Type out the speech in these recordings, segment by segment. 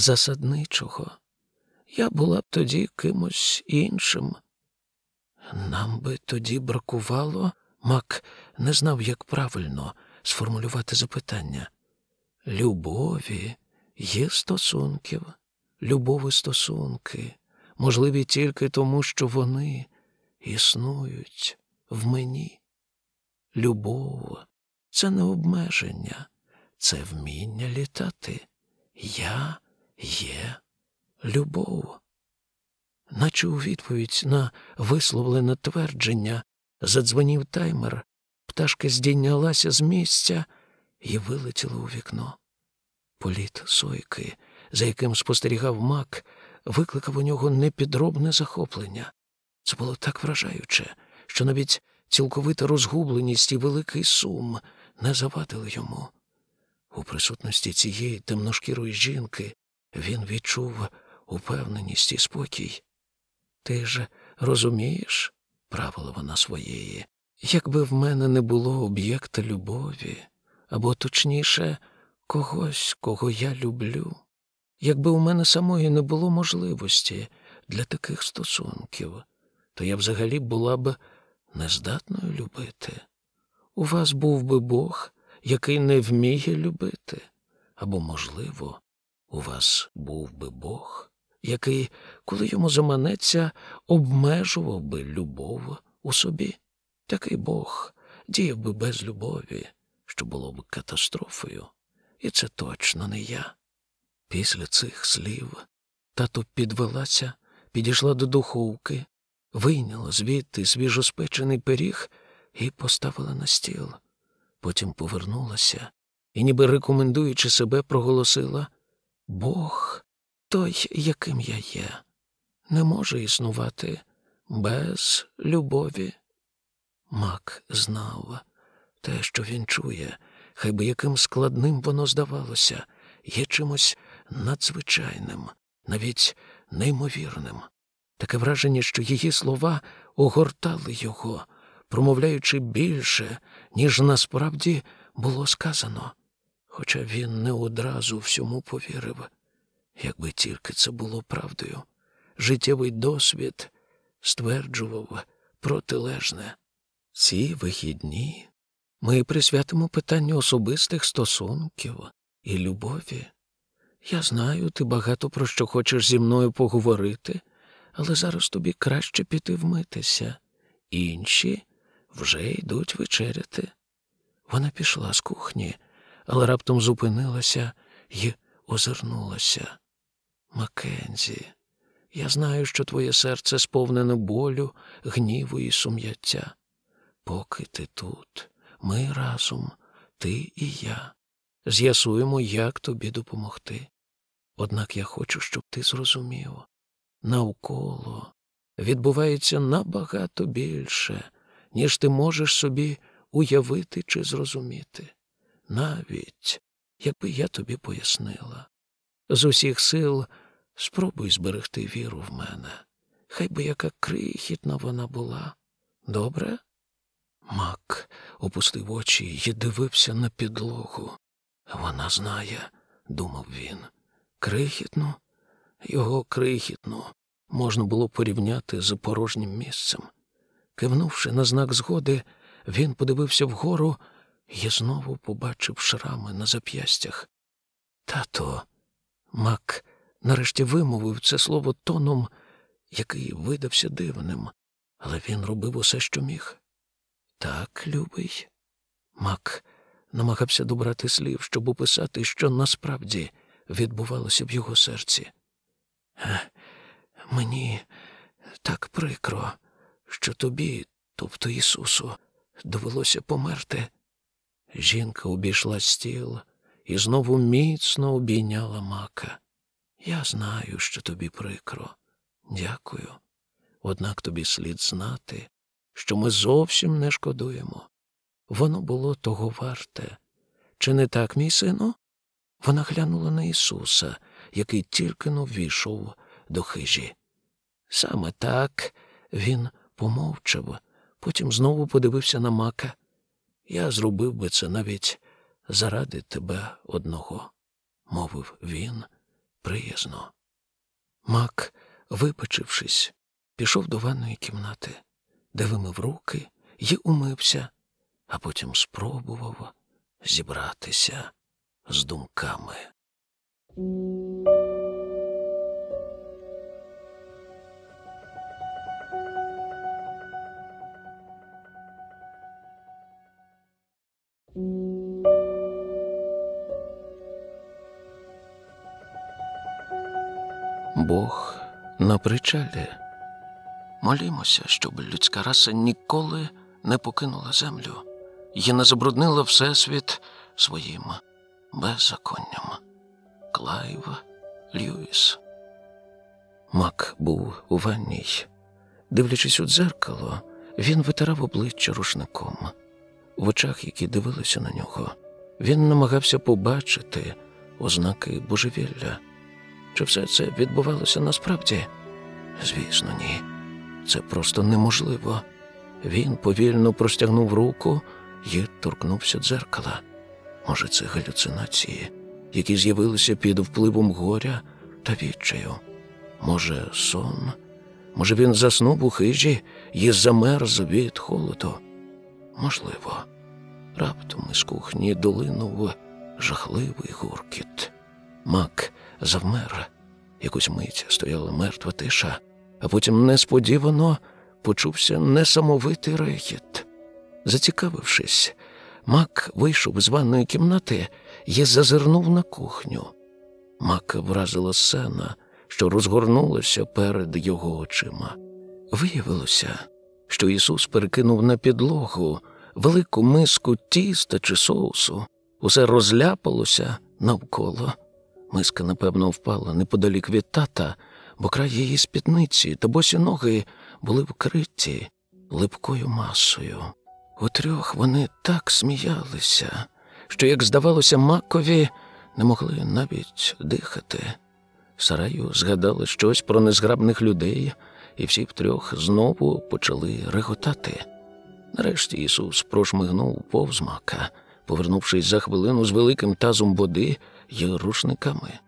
засадничого. Я була б тоді кимось іншим. Нам би тоді бракувало, Мак не знав, як правильно сформулювати запитання. Любові є стосунків, любові стосунки, можливі тільки тому, що вони існують в мені. Любов це не обмеження, це вміння літати. Я є любов. Наче у відповідь на висловлене твердження задзвонів таймер, пташка здійнялася з місця і вилетіла у вікно. Політ сойки, за яким спостерігав мак, викликав у нього непідробне захоплення. Це було так вражаюче, що навіть цілковита розгубленість і великий сум не завадили йому. У присутності цієї темношкірої жінки він відчув упевненість і спокій. Ти ж розумієш, правила вона своєї, якби в мене не було об'єкта любові, або точніше, когось, кого я люблю, якби у мене самої не було можливості для таких стосунків, то я взагалі була б нездатною любити. У вас був би Бог, який не вміє любити, або, можливо, у вас був би Бог, який, коли йому заманеться, обмежував би любов у собі. Такий Бог діяв би без любові, що було б катастрофою, і це точно не я. Після цих слів тато підвелася, підійшла до духовки, вийняла звідти свіжоспечений пиріг і поставила на стіл. Потім повернулася і, ніби рекомендуючи себе, проголосила Бог, той, яким я є, не може існувати без любові. Мак знав те, що він чує, хай би яким складним воно здавалося, є чимось надзвичайним, навіть неймовірним. Таке враження, що її слова огортали його, промовляючи більше, ніж насправді було сказано. Хоча він не одразу всьому повірив, якби тільки це було правдою. Життєвий досвід стверджував протилежне. Ці вихідні ми присвятимо питанню особистих стосунків і любові. Я знаю, ти багато про що хочеш зі мною поговорити, але зараз тобі краще піти вмитися. Інші вже йдуть вечеряти. Вона пішла з кухні, але раптом зупинилася і озирнулася. Макензі, я знаю, що твоє серце сповнене болю, гніву і сум'яття. Поки ти тут, ми разом, ти і я, з'ясуємо, як тобі допомогти. Однак я хочу, щоб ти зрозумів навколо відбувається набагато більше, ніж ти можеш собі уявити чи зрозуміти, навіть якби я тобі пояснила. З усіх сил спробуй зберегти віру в мене, хай би яка крихітна вона була. Добре? Мак опустив очі і дивився на підлогу. Вона знає, думав він. Крихітну, його крихітну можна було порівняти з порожнім місцем. Кивнувши на знак згоди, він подивився вгору і знову побачив шрами на зап'ястях. Тато, Мак нарешті вимовив це слово тоном, який видався дивним, але він робив усе, що міг. Так, любий. Мак намагався добрати слів, щоб описати, що насправді відбувалося в його серці. Е, мені так прикро, що тобі, тобто Ісусу, довелося померти. Жінка обійшла стіл і знову міцно обійняла мака. Я знаю, що тобі прикро. Дякую. Однак тобі слід знати, що ми зовсім не шкодуємо. Воно було того варте. Чи не так, мій сину? Вона глянула на Ісуса, який тільки но ввійшов до хижі. Саме так він помовчав, потім знову подивився на мака. Я зробив би це навіть заради тебе одного, мовив він приязно. Мак, випачившись, пішов до ванної кімнати, де вимив руки і умився, а потім спробував зібратися з думками. Бог на причалі. Молімося, щоб людська раса ніколи не покинула землю і не забруднила Всесвіт своїм беззаконням. Клайв Льюіс. Мак був у ванній. Дивлячись у дзеркало, він витирав обличчя рушником. В очах, які дивилися на нього, він намагався побачити ознаки божевілля. Чи все це відбувалося насправді? Звісно, ні. Це просто неможливо. Він повільно простягнув руку і торкнувся дзеркала. Може, це галюцинації, які з'явилися під впливом горя та відчаю. Може, сон? Може, він заснув у хижі і замерз від холоду? Можливо, раптом із кухні долинув жахливий гуркіт. Мак завмер. Якусь мить стояла мертва тиша, а потім несподівано почувся несамовитий регіт. Зацікавившись, Мак вийшов з ванної кімнати і зазирнув на кухню. Мака вразила сцена, що розгорнулася перед його очима. Виявилося, що Ісус перекинув на підлогу велику миску тіста чи соусу, усе розляпалося навколо. Миска, напевно, впала неподалік від тата, бо край її спідниці та босі ноги були вкриті липкою масою. Утрьох вони так сміялися, що, як здавалося, макові не могли навіть дихати. Сараю згадали щось про незграбних людей, і всі втрьох знову почали реготати. Нарешті Ісус прошмигнув повз мака, повернувшись за хвилину з великим тазом води й рушниками.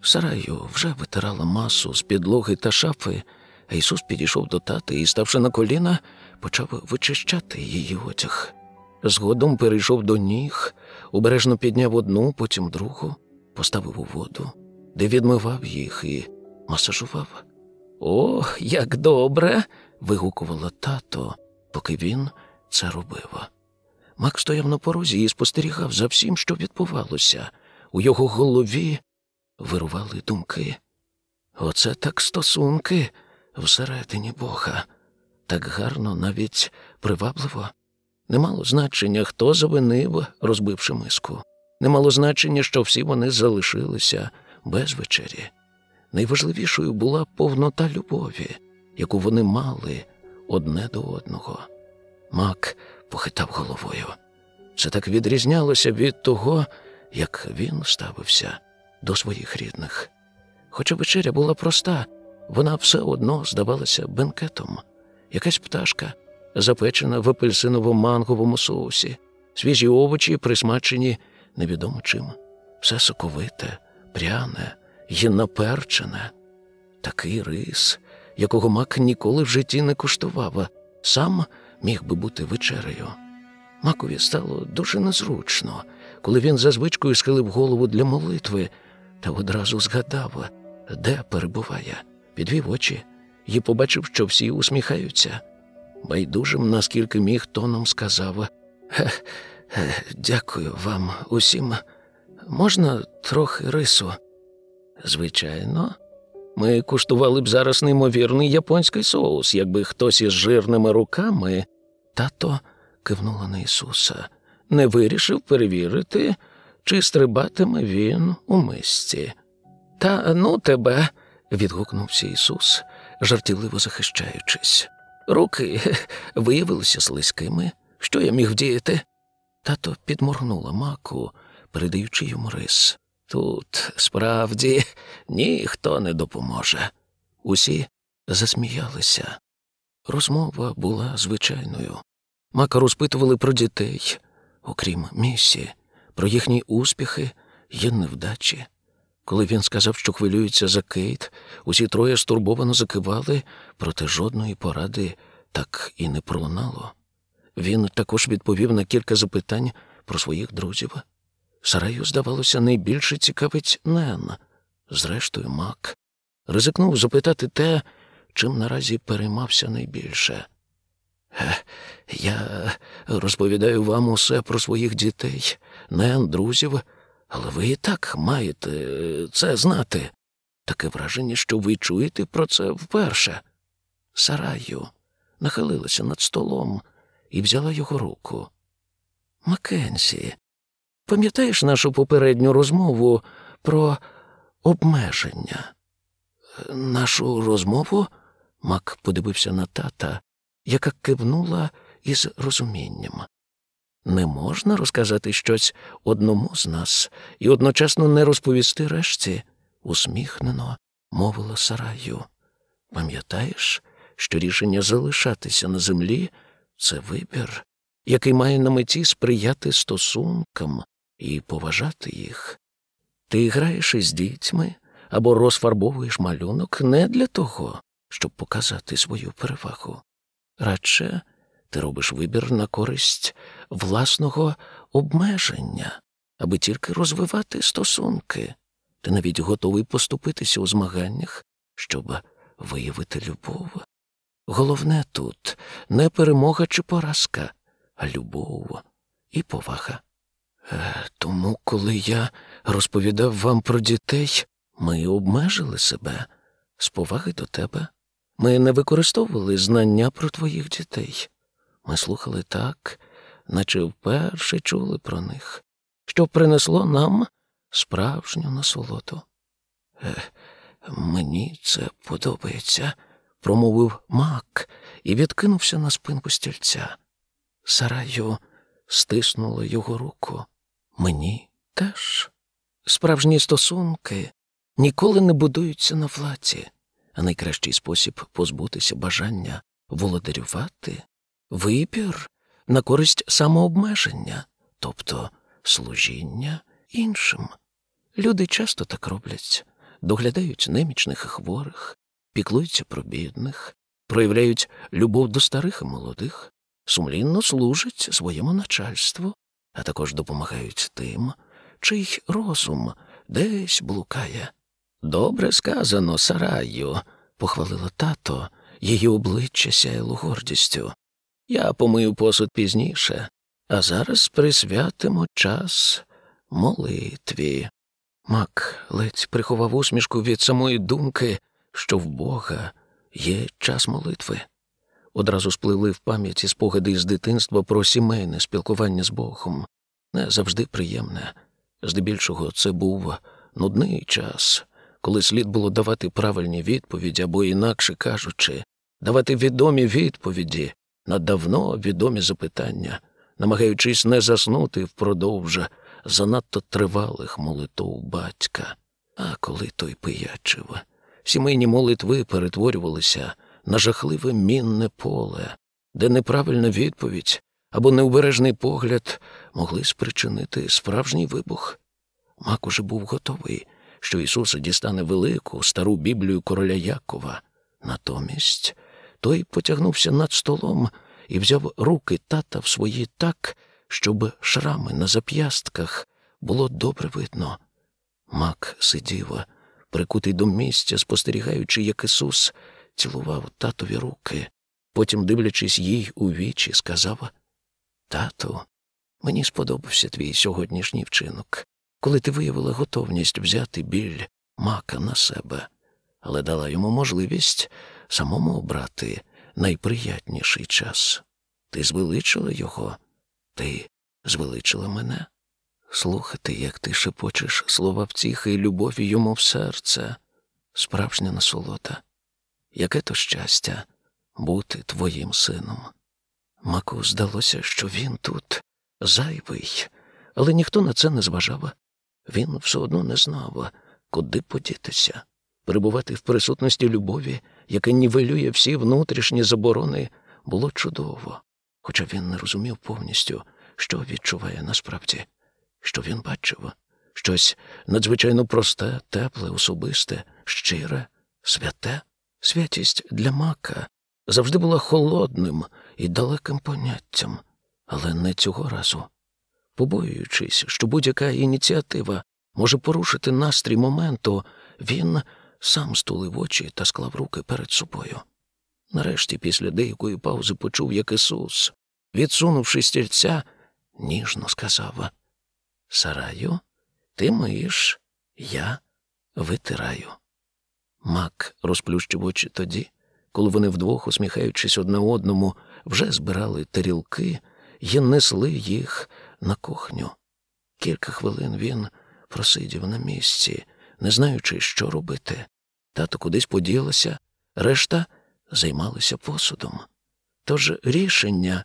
Сараю вже витирала масу з підлоги та шафи, а Ісус підійшов до тати і, ставши на коліна, почав вичищати її одяг. Згодом перейшов до ніг, обережно підняв одну, потім другу, поставив у воду, де відмивав їх і масажував. О, як добре. вигукувала тато, поки він це робив. Мак стояв на порозі і спостерігав за всім, що відбувалося. У його голові вирували думки. Оце так стосунки всередині Бога. Так гарно, навіть привабливо. Не мало значення, хто завинив, розбивши миску. Не мало значення, що всі вони залишилися без вечері. Найважливішою була повнота любові, яку вони мали одне до одного. Мак похитав головою. Це так відрізнялося від того, як він ставився до своїх рідних. Хоча вечеря була проста, вона все одно здавалася бенкетом. Якась пташка, запечена в апельсиново-манговому соусі, свіжі овочі, присмачені невідомо чим, все соковите, пряне і наперчене. Такий рис, якого мак ніколи в житті не куштував, сам міг би бути вечерею. Макові стало дуже незручно, коли він за звичкою схилив голову для молитви та одразу згадав, де перебуває, підвів очі і побачив, що всі усміхаються. Байдужим, наскільки міг, тоном сказав Дякую вам усім. Можна трохи рису? Звичайно, ми куштували б зараз неймовірний японський соус, якби хтось із жирними руками. Тато кивнула на Ісуса, не вирішив перевірити, чи стрибатиме він у мисці. Та ну тебе, відгукнувся Ісус, жартівливо захищаючись. Руки виявилися слизькими. Що я міг вдіяти? Тато підморгнула маку, передаючи йому рис. Тут справді ніхто не допоможе. Усі засміялися. Розмова була звичайною. Мака розпитували про дітей, окрім місі, про їхні успіхи й невдачі. Коли він сказав, що хвилюється за Кейт, усі троє стурбовано закивали, проте жодної поради так і не пролунало. Він також відповів на кілька запитань про своїх друзів. Сараю, здавалося, найбільше цікавить Нен. Зрештою, Мак ризикнув запитати те, чим наразі переймався найбільше. «Е, Я розповідаю вам усе про своїх дітей, Нен, друзів, але ви і так маєте це знати. Таке враження, що ви чуєте про це вперше. Сараю нахилилася над столом і взяла його руку. Маккензі, пам'ятаєш нашу попередню розмову про обмеження? Нашу розмову? Мак подивився на тата, яка кивнула із розумінням. Не можна розказати щось одному з нас і одночасно не розповісти решті, усміхнено мовила Сараю. Пам'ятаєш, що рішення залишатися на землі це вибір, який має на меті сприяти стосункам і поважати їх. Ти граєш із дітьми або розфарбовуєш малюнок не для того, щоб показати свою перевагу. Радше ти робиш вибір на користь власного обмеження, аби тільки розвивати стосунки. Ти навіть готовий поступитися у змаганнях, щоб виявити любов. Головне тут не перемога чи поразка, а любов і повага. Е, тому, коли я розповідав вам про дітей, ми обмежили себе з поваги до тебе. Ми не використовували знання про твоїх дітей. Ми слухали так, наче вперше чули про них, що принесло нам справжню насолоду. Е, мені це подобається, промовив мак і відкинувся на спинку стільця. Сараю стиснула його руку. Мені теж. Справжні стосунки ніколи не будуються на владі, а найкращий спосіб позбутися бажання володарювати вибір на користь самообмеження, тобто служіння іншим. Люди часто так роблять, доглядають немічних і хворих, піклуються про бідних, проявляють любов до старих і молодих, сумлінно служать своєму начальству, а також допомагають тим, чий розум десь блукає. Добре сказано, Сараю, похвалило тато, її обличчя сяяло гордістю. Я помию посуд пізніше, а зараз присвятимо час молитві. Мак ледь приховав усмішку від самої думки, що в Бога є час молитви. Одразу спливли в пам'яті спогади з дитинства про сімейне спілкування з Богом. Не завжди приємне. Здебільшого це був нудний час, коли слід було давати правильні відповіді або, інакше кажучи, давати відомі відповіді на давно відомі запитання, намагаючись не заснути впродовж занадто тривалих молитов батька. А коли той пиячив, сімейні молитви перетворювалися на жахливе мінне поле, де неправильна відповідь або необережний погляд могли спричинити справжній вибух. Мак уже був готовий, що Ісус дістане велику стару Біблію короля Якова. Натомість той потягнувся над столом і взяв руки тата в свої так, щоб шрами на зап'ястках було добре видно. Мак сидів, прикутий до місця, спостерігаючи, як Ісус цілував татові руки. Потім, дивлячись їй у вічі, сказав Тату, мені сподобався твій сьогоднішній вчинок, коли ти виявила готовність взяти біль мака на себе, але дала йому можливість самому обрати найприятніший час. Ти звеличила його, ти звеличила мене. Слухати, як ти шепочеш слова втіхи і любові йому в серце, справжня насолода. Яке то щастя бути твоїм сином. Маку здалося, що він тут зайвий, але ніхто на це не зважав. Він все одно не знав, куди подітися, перебувати в присутності любові, яка нівелює всі внутрішні заборони, було чудово, хоча він не розумів повністю, що відчуває насправді, що він бачив, щось надзвичайно просте, тепле, особисте, щире, святе. Святість для мака завжди була холодним і далеким поняттям, але не цього разу. Побоюючись, що будь-яка ініціатива може порушити настрій моменту, він сам стулив очі та склав руки перед собою. Нарешті, після деякої паузи, почув, як Ісус, відсунувши стільця, ніжно сказав Сараю, ти миєш, я витираю. Мак розплющив очі тоді, коли вони вдвох, усміхаючись одне одному, вже збирали тарілки і несли їх на кухню. Кілька хвилин він просидів на місці, не знаючи, що робити. Тато кудись поділася, решта займалися посудом. Тож рішення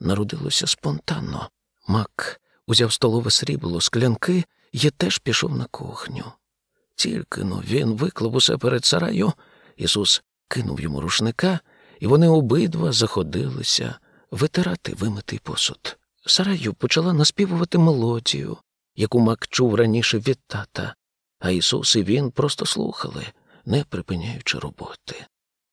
народилося спонтанно. Мак узяв столове срібло, склянки і теж пішов на кухню. Тільки но він виклав усе перед сараю, Ісус кинув йому рушника, і вони обидва заходилися витирати вимитий посуд. Сараю почала наспівувати мелодію, яку Мак чув раніше від тата, а Ісус і він просто слухали, не припиняючи роботи.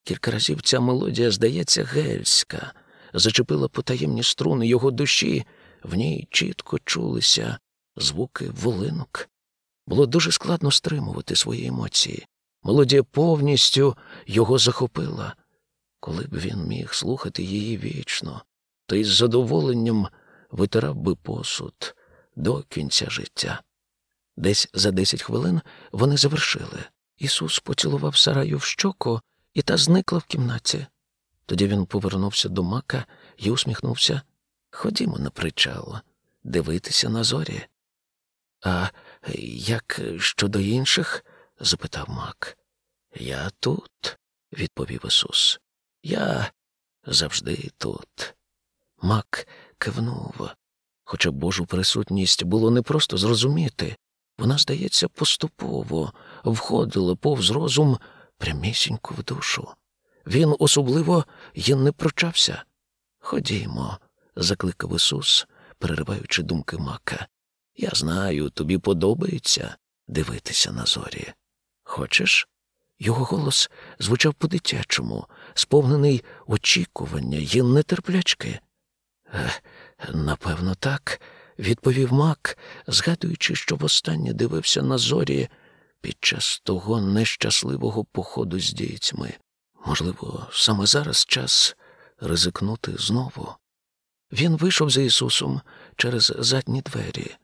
Кілька разів ця мелодія, здається, гельська, зачепила потаємні струни його душі, в ній чітко чулися звуки волинок. Було дуже складно стримувати свої емоції. Мелодія повністю його захопила. Коли б він міг слухати її вічно, то із задоволенням витирав би посуд до кінця життя. Десь за десять хвилин вони завершили. Ісус поцілував Сараю в щоку, і та зникла в кімнаті. Тоді він повернувся до мака і усміхнувся. Ходімо на причал, дивитися на зорі. А як щодо інших? запитав мак. Я тут, відповів Ісус. Я завжди тут. Мак кивнув. Хоча Божу присутність було не просто зрозуміти, вона, здається, поступово входила повз розум прямісінько в душу. Він особливо й не прочався. Ходімо, закликав Ісус, перериваючи думки мака. Я знаю, тобі подобається дивитися на зорі. Хочеш? Його голос звучав по-дитячому, сповнений очікування й нетерплячки. Напевно, так, відповів Мак, згадуючи, що востаннє дивився на зорі під час того нещасливого походу з дітьми. Можливо, саме зараз час ризикнути знову. Він вийшов за Ісусом через задні двері.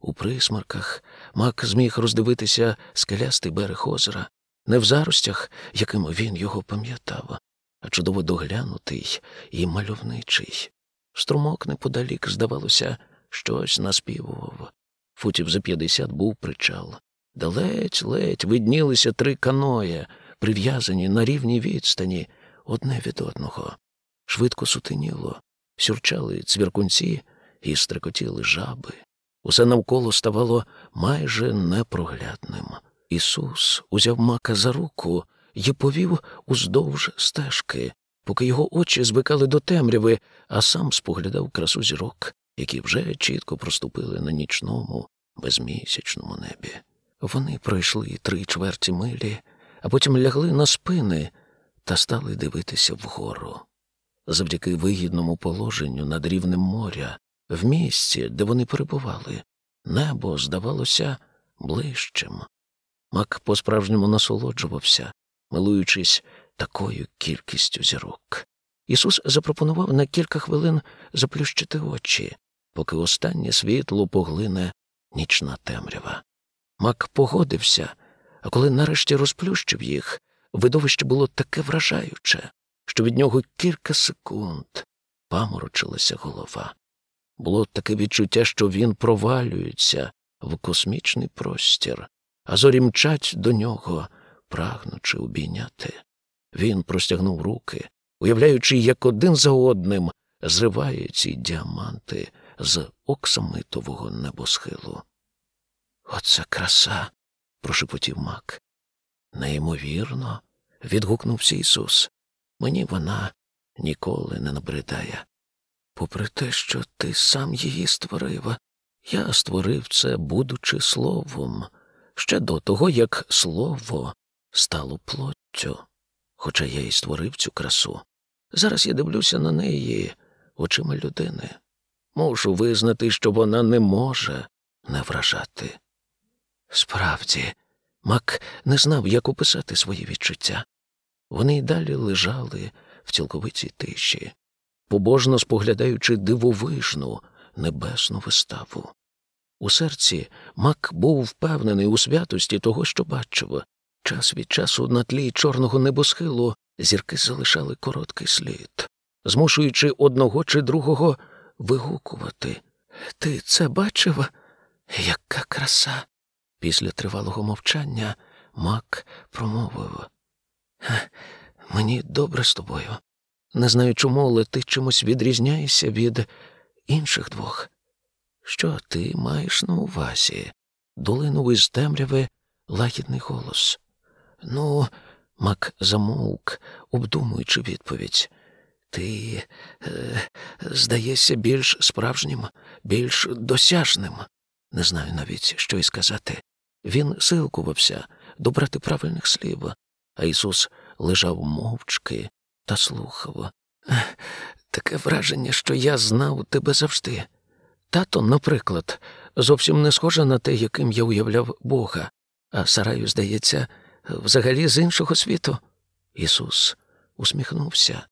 У присмарках Мак зміг роздивитися скелястий берег озера, не в заростях, якими він його пам'ятав, а чудово доглянутий і мальовничий. Струмок неподалік, здавалося, щось наспівував. Футів за п'ятдесят був причал, де ледь-ледь виднілися три каноє, прив'язані на рівній відстані одне від одного. Швидко сутеніло, сюрчали цвіркунці і стрекотіли жаби. Усе навколо ставало майже непроглядним. Ісус узяв мака за руку і повів уздовж стежки, поки його очі звикали до темряви, а сам споглядав красу зірок, які вже чітко проступили на нічному, безмісячному небі. Вони пройшли три чверті милі, а потім лягли на спини та стали дивитися вгору. Завдяки вигідному положенню над рівнем моря, в місці, де вони перебували, небо здавалося ближчим. Мак по-справжньому насолоджувався, милуючись такою кількістю зірок. Ісус запропонував на кілька хвилин заплющити очі, поки останнє світло поглине нічна темрява. Мак погодився, а коли нарешті розплющив їх, видовище було таке вражаюче, що від нього кілька секунд паморочилася голова. Було таке відчуття, що він провалюється в космічний простір, а зорі мчать до нього, прагнучи обійняти. Він простягнув руки, уявляючи, як один за одним зриває ці діаманти з оксамитового небосхилу. Оце краса, прошепотів мак. Неймовірно, відгукнувся Ісус. Мені вона ніколи не набридає. Попри те, що ти сам її створив, Я створив це, будучи словом, ще до того, як слово стало плоттю. Хоча я і створив цю красу. Зараз я дивлюся на неї очима людини. Можу визнати, що вона не може не вражати. Справді, Мак не знав, як описати свої відчуття. Вони й далі лежали в цілковитій тиші, побожно споглядаючи дивовижну небесну виставу. У серці Мак був впевнений у святості того, що бачив. Час від часу на тлі чорного небосхилу зірки залишали короткий слід, змушуючи одного чи другого вигукувати. Ти це бачив? Яка краса. Після тривалого мовчання Мак промовив. Мені добре з тобою. Не знаю чому, але ти чимось відрізняєшся від інших двох. Що ти маєш на увазі? Долинув із темряви лагідний голос. Ну, Мак замовк, обдумуючи відповідь. Ти, е, здаєшся, більш справжнім, більш досяжним. Не знаю навіть, що й сказати. Він силкувався добрати правильних слів, а Ісус лежав мовчки та слухав. Таке враження, що я знав тебе завжди. Тато, наприклад, зовсім не схоже на те, яким я уявляв Бога, а Сараю, здається, взагалі з іншого світу. Ісус усміхнувся.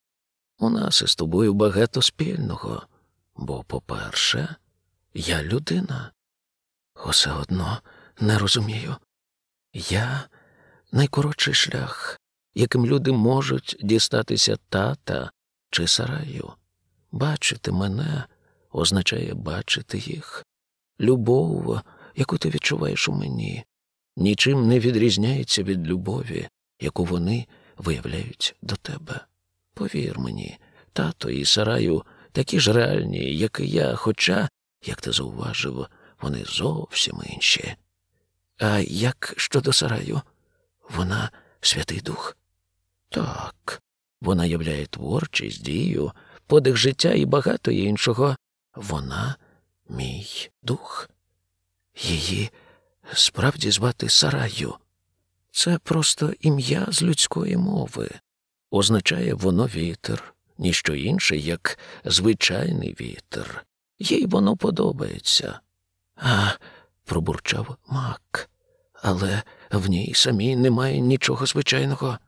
У нас із тобою багато спільного, бо, по-перше, я людина. Усе одно не розумію. Я найкоротший шлях, яким люди можуть дістатися тата чи сараю. Бачити мене означає бачити їх. Любов, яку ти відчуваєш у мені, нічим не відрізняється від любові, яку вони виявляють до тебе. Повір мені, тато і сараю такі ж реальні, як і я, хоча, як ти зауважив, вони зовсім інші. А як щодо сараю? Вона Святий Дух? Так, вона являє творчість, дію, подих життя і багато іншого. Вона мій дух. Її справді звати Сараю. Це просто ім'я з людської мови. Означає воно вітер, ніщо інше, як звичайний вітер. Їй воно подобається. А, пробурчав мак, але в ній самій немає нічого звичайного.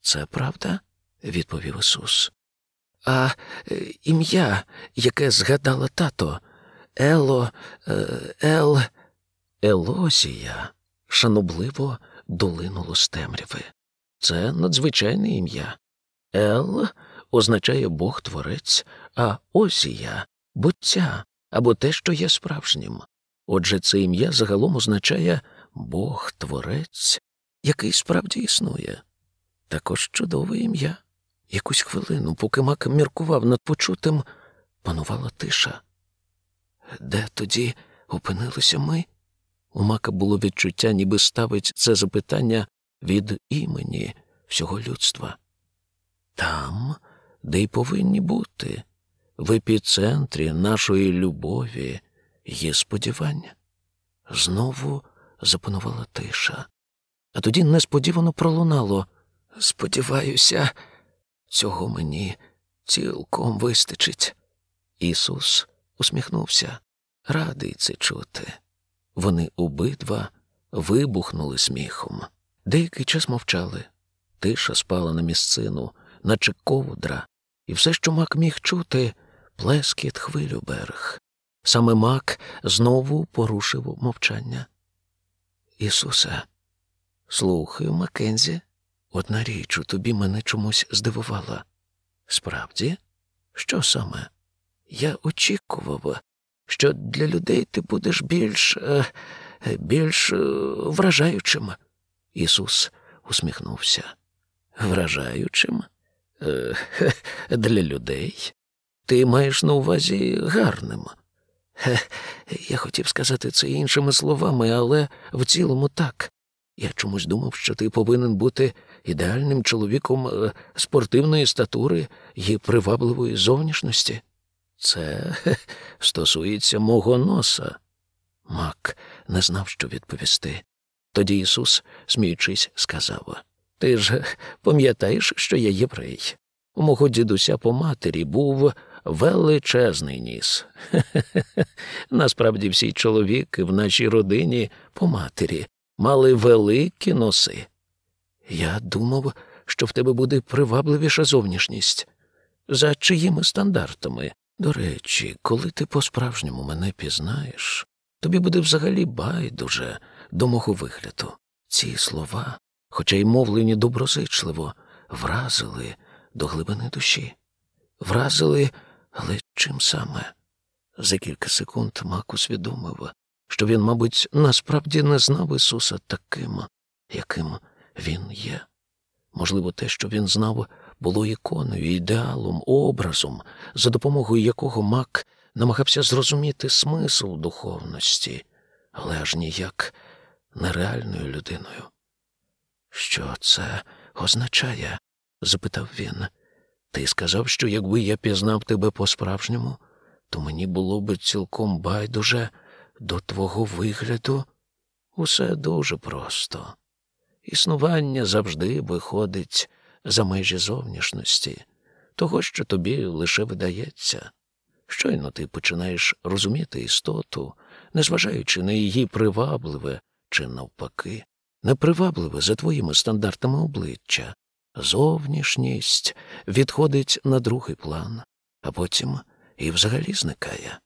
Це правда? відповів Ісус. А е, ім'я, яке згадала тато, Ело, е, Ел, Елозія, шанобливо долинуло з темряви. Це надзвичайне ім'я. Ел означає Бог Творець, а Озія буття або те, що є справжнім. Отже, це ім'я загалом означає Бог Творець, який справді існує. Також чудове ім'я. Якусь хвилину, поки Мак міркував над почутим, панувала тиша. Де тоді опинилися ми? У Мака було відчуття, ніби ставить це запитання від імені всього людства. Там, де й повинні бути, в епіцентрі нашої любові є сподівання. Знову запанувала тиша, а тоді несподівано пролунало. Сподіваюся, цього мені цілком вистачить. Ісус усміхнувся, радий це чути. Вони обидва вибухнули сміхом. Деякий час мовчали. Тиша спала на місцину, наче ковдра, і все, що мак міг чути, плескіт хвилю берег. Саме мак знову порушив мовчання. Ісусе, слухаю, Маккензі, одна річ у тобі мене чомусь здивувала. Справді, що саме? Я очікував, що для людей ти будеш більш е, більш е, вражаючим. Ісус усміхнувся. Вражаючим? Е, для людей? Ти маєш на увазі гарним. Я хотів сказати це іншими словами, але в цілому так. Я чомусь думав, що ти повинен бути ідеальним чоловіком спортивної статури і привабливої зовнішності. Це стосується мого носа. Мак не знав, що відповісти. Тоді Ісус, сміючись, сказав Ти ж пам'ятаєш, що я єврей. У мого дідуся по матері був величезний ніс. Насправді всі чоловіки в нашій родині по матері мали великі носи. Я думав, що в тебе буде привабливіша зовнішність. За чиїми стандартами? До речі, коли ти по-справжньому мене пізнаєш, тобі буде взагалі байдуже до мого вигляду. Ці слова, хоча й мовлені доброзичливо, вразили до глибини душі. Вразили, але чим саме? За кілька секунд Мак усвідомив, що він, мабуть, насправді не знав Ісуса таким, яким він є. Можливо, те, що він знав, було іконою, ідеалом, образом, за допомогою якого Мак намагався зрозуміти смисл духовності, але аж ніяк нереальною людиною. Що це означає? запитав він. Ти сказав, що якби я пізнав тебе по-справжньому, то мені було б цілком байдуже до твого вигляду. Усе дуже просто. Існування завжди виходить за межі зовнішності, того, що тобі лише видається. Щойно ти починаєш розуміти істоту, незважаючи на її привабливе чи навпаки, непривабливе за твоїми стандартами обличчя, зовнішність відходить на другий план, а потім і взагалі зникає.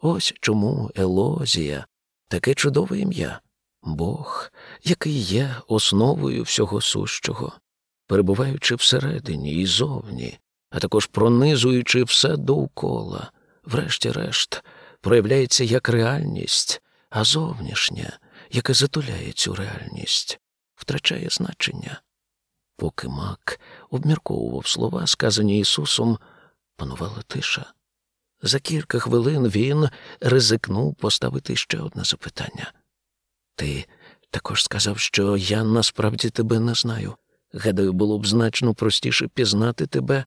Ось чому Елозія таке чудове ім'я, Бог, який є основою всього сущого, перебуваючи всередині і зовні, а також пронизуючи все довкола, врешті-решт, проявляється як реальність, а зовнішнє, яке затуляє цю реальність, втрачає значення. Поки Мак обмірковував слова, сказані Ісусом, панувала тиша. За кілька хвилин він ризикнув поставити ще одне запитання. Ти також сказав, що я насправді тебе не знаю. Гадаю, було б значно простіше пізнати тебе,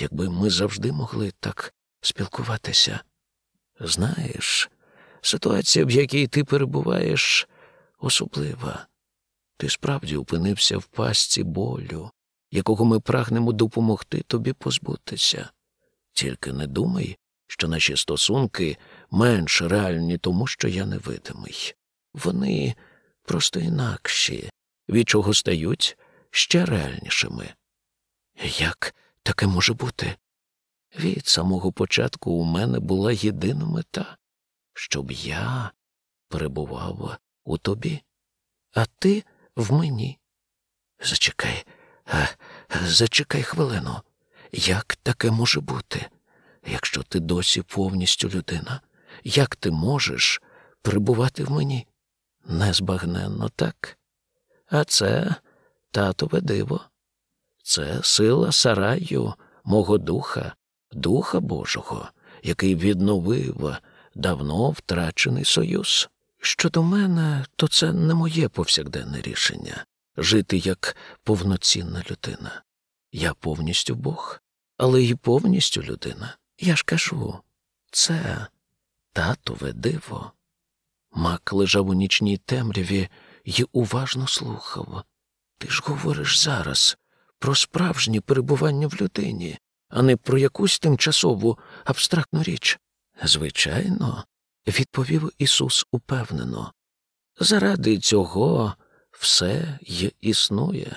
якби ми завжди могли так спілкуватися. Знаєш, ситуація, в якій ти перебуваєш, особлива. Ти справді опинився в пастці болю, якого ми прагнемо допомогти тобі позбутися. Тільки не думай, що наші стосунки менш реальні тому, що я невидимий. Вони просто інакші, від чого стають ще реальнішими. Як таке може бути? Від самого початку у мене була єдина мета, щоб я перебував у тобі, а ти в мені. Зачекай, зачекай хвилину. Як таке може бути? Якщо ти досі повністю людина, як ти можеш перебувати в мені? Незбагненно так. А це татове диво, це сила сараю, мого духа, духа Божого, який відновив давно втрачений союз. Щодо мене, то це не моє повсякденне рішення жити як повноцінна людина. Я повністю Бог, але й повністю людина. Я ж кажу, це татове диво. Мак лежав у нічній темряві і уважно слухав. Ти ж говориш зараз про справжнє перебування в людині, а не про якусь тимчасову абстрактну річ. Звичайно, відповів Ісус упевнено. Заради цього все й існує.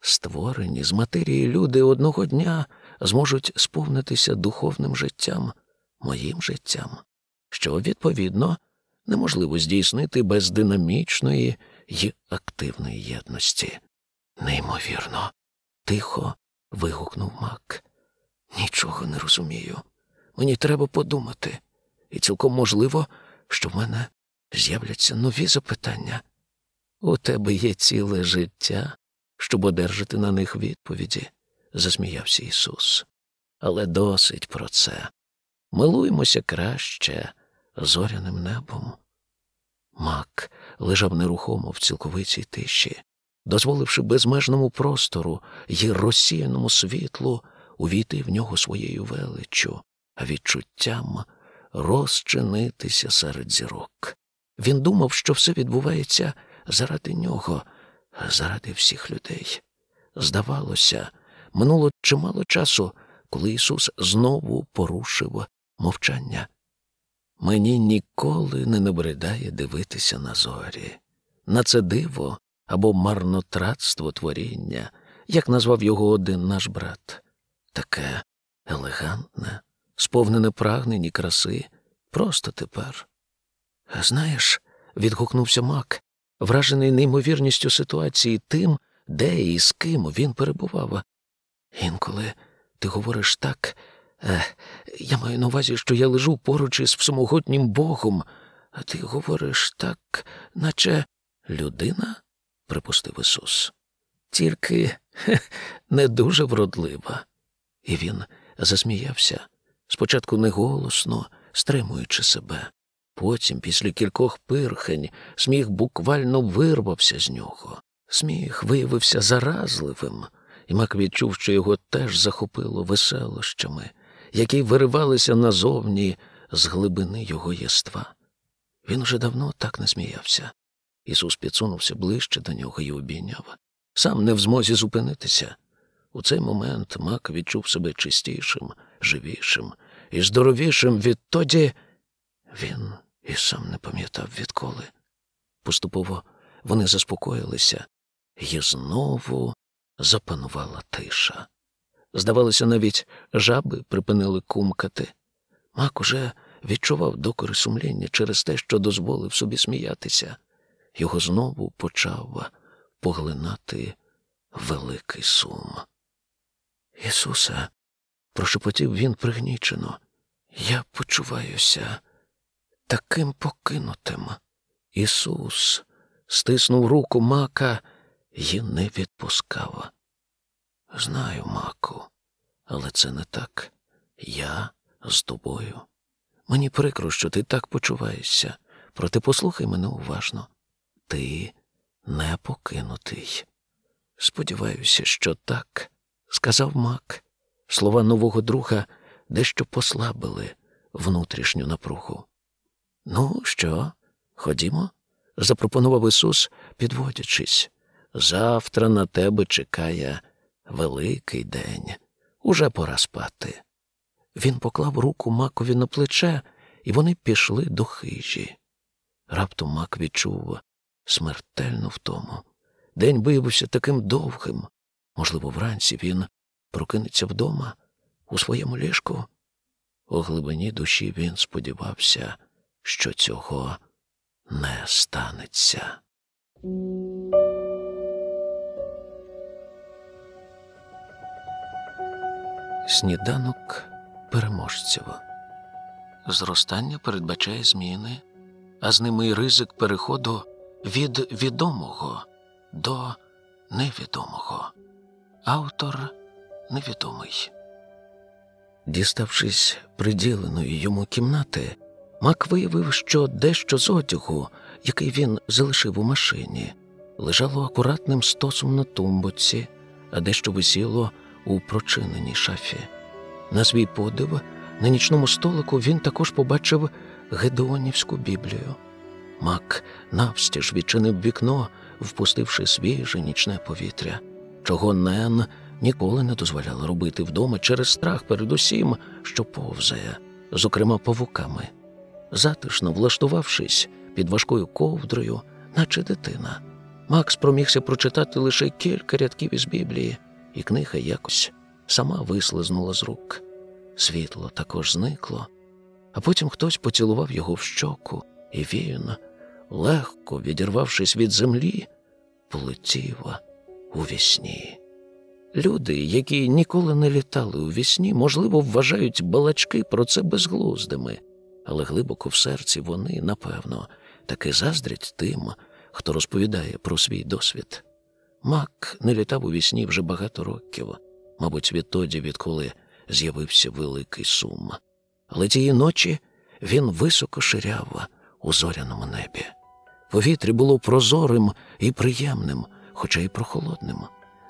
Створені з матерії люди одного дня зможуть сповнитися духовним життям, моїм життям, що, відповідно, неможливо здійснити без динамічної й активної єдності. Неймовірно, тихо вигукнув Мак. Нічого не розумію. Мені треба подумати, і цілком можливо, що в мене з'являться нові запитання. У тебе є ціле життя, щоб одержати на них відповіді, засміявся Ісус. Але досить про це. Милуймося краще зоряним небом. Мак лежав нерухомо в цілковитій тиші, дозволивши безмежному простору й розсіяному світлу увійти в нього своєю величчю, а відчуттям розчинитися серед зірок. Він думав, що все відбувається заради нього, заради всіх людей. Здавалося, минуло чимало часу, коли Ісус знову порушив мовчання. Мені ніколи не набридає дивитися на зорі, на це диво або марнотратство творіння, як назвав його один наш брат, таке елегантне, сповнене прагнень і краси, просто тепер. Знаєш, відгукнувся Мак, вражений неймовірністю ситуації тим, де і з ким він перебував. Інколи ти говориш так, е, я маю на увазі, що я лежу поруч із всемогутнім Богом, а ти говориш так, наче людина, припустив Ісус. Тільки хе, не дуже вродлива. І він засміявся, спочатку неголосно, стримуючи себе. Потім, після кількох пирхень, сміх буквально вирвався з нього. Сміх виявився заразливим, і Мак відчув, що його теж захопило веселощами, які виривалися назовні з глибини його єства. Він уже давно так не сміявся. Ісус підсунувся ближче до нього і обійняв. Сам не в змозі зупинитися. У цей момент Мак відчув себе чистішим, живішим і здоровішим відтоді. Він і сам не пам'ятав відколи. Поступово вони заспокоїлися, і знову запанувала тиша. Здавалося, навіть жаби припинили кумкати. Мак уже відчував докори сумління через те, що дозволив собі сміятися. Його знову почав поглинати великий сум. Ісусе, прошепотів він пригнічено, я почуваюся таким покинутим. Ісус стиснув руку мака і не відпускав. Знаю, маку, але це не так. Я з тобою. Мені прикро, що ти так почуваєшся, проте послухай мене уважно. Ти не покинутий. Сподіваюся, що так, сказав Мак. Слова нового друга дещо послабили внутрішню напругу. Ну, що, ходімо? запропонував Ісус, підводячись. Завтра на тебе чекає великий день. Уже пора спати. Він поклав руку макові на плече, і вони пішли до хижі. Раптом мак відчув смертельну втому. День виявився таким довгим. Можливо, вранці він прокинеться вдома, у своєму ліжку. У глибині душі він сподівався, що цього не станеться. Сніданок переможців. Зростання передбачає зміни, а з ними й ризик переходу від відомого до невідомого. Автор невідомий. Діставшись приділеної йому кімнати, Мак виявив, що дещо з одягу, який він залишив у машині, лежало акуратним стосом на тумбоці, а дещо висіло у прочиненій шафі. На свій подив, на нічному столику він також побачив Гедеонівську Біблію. Мак навстіж відчинив вікно, впустивши свіже нічне повітря, чого Нен ніколи не дозволяла робити вдома через страх перед усім, що повзає, зокрема павуками. Затишно влаштувавшись під важкою ковдрою, наче дитина, Макс промігся прочитати лише кілька рядків із Біблії, і книга якось сама вислизнула з рук. Світло також зникло, а потім хтось поцілував його в щоку, і він, легко відірвавшись від землі, полетів у вісні. Люди, які ніколи не літали у вісні, можливо, вважають балачки про це безглуздими, але глибоко в серці вони, напевно, таки заздрять тим, хто розповідає про свій досвід. Мак не літав у вісні вже багато років, мабуть, відтоді, відколи з'явився великий сум. Але тієї ночі він високо ширяв у зоряному небі. Повітря було прозорим і приємним, хоча й прохолодним.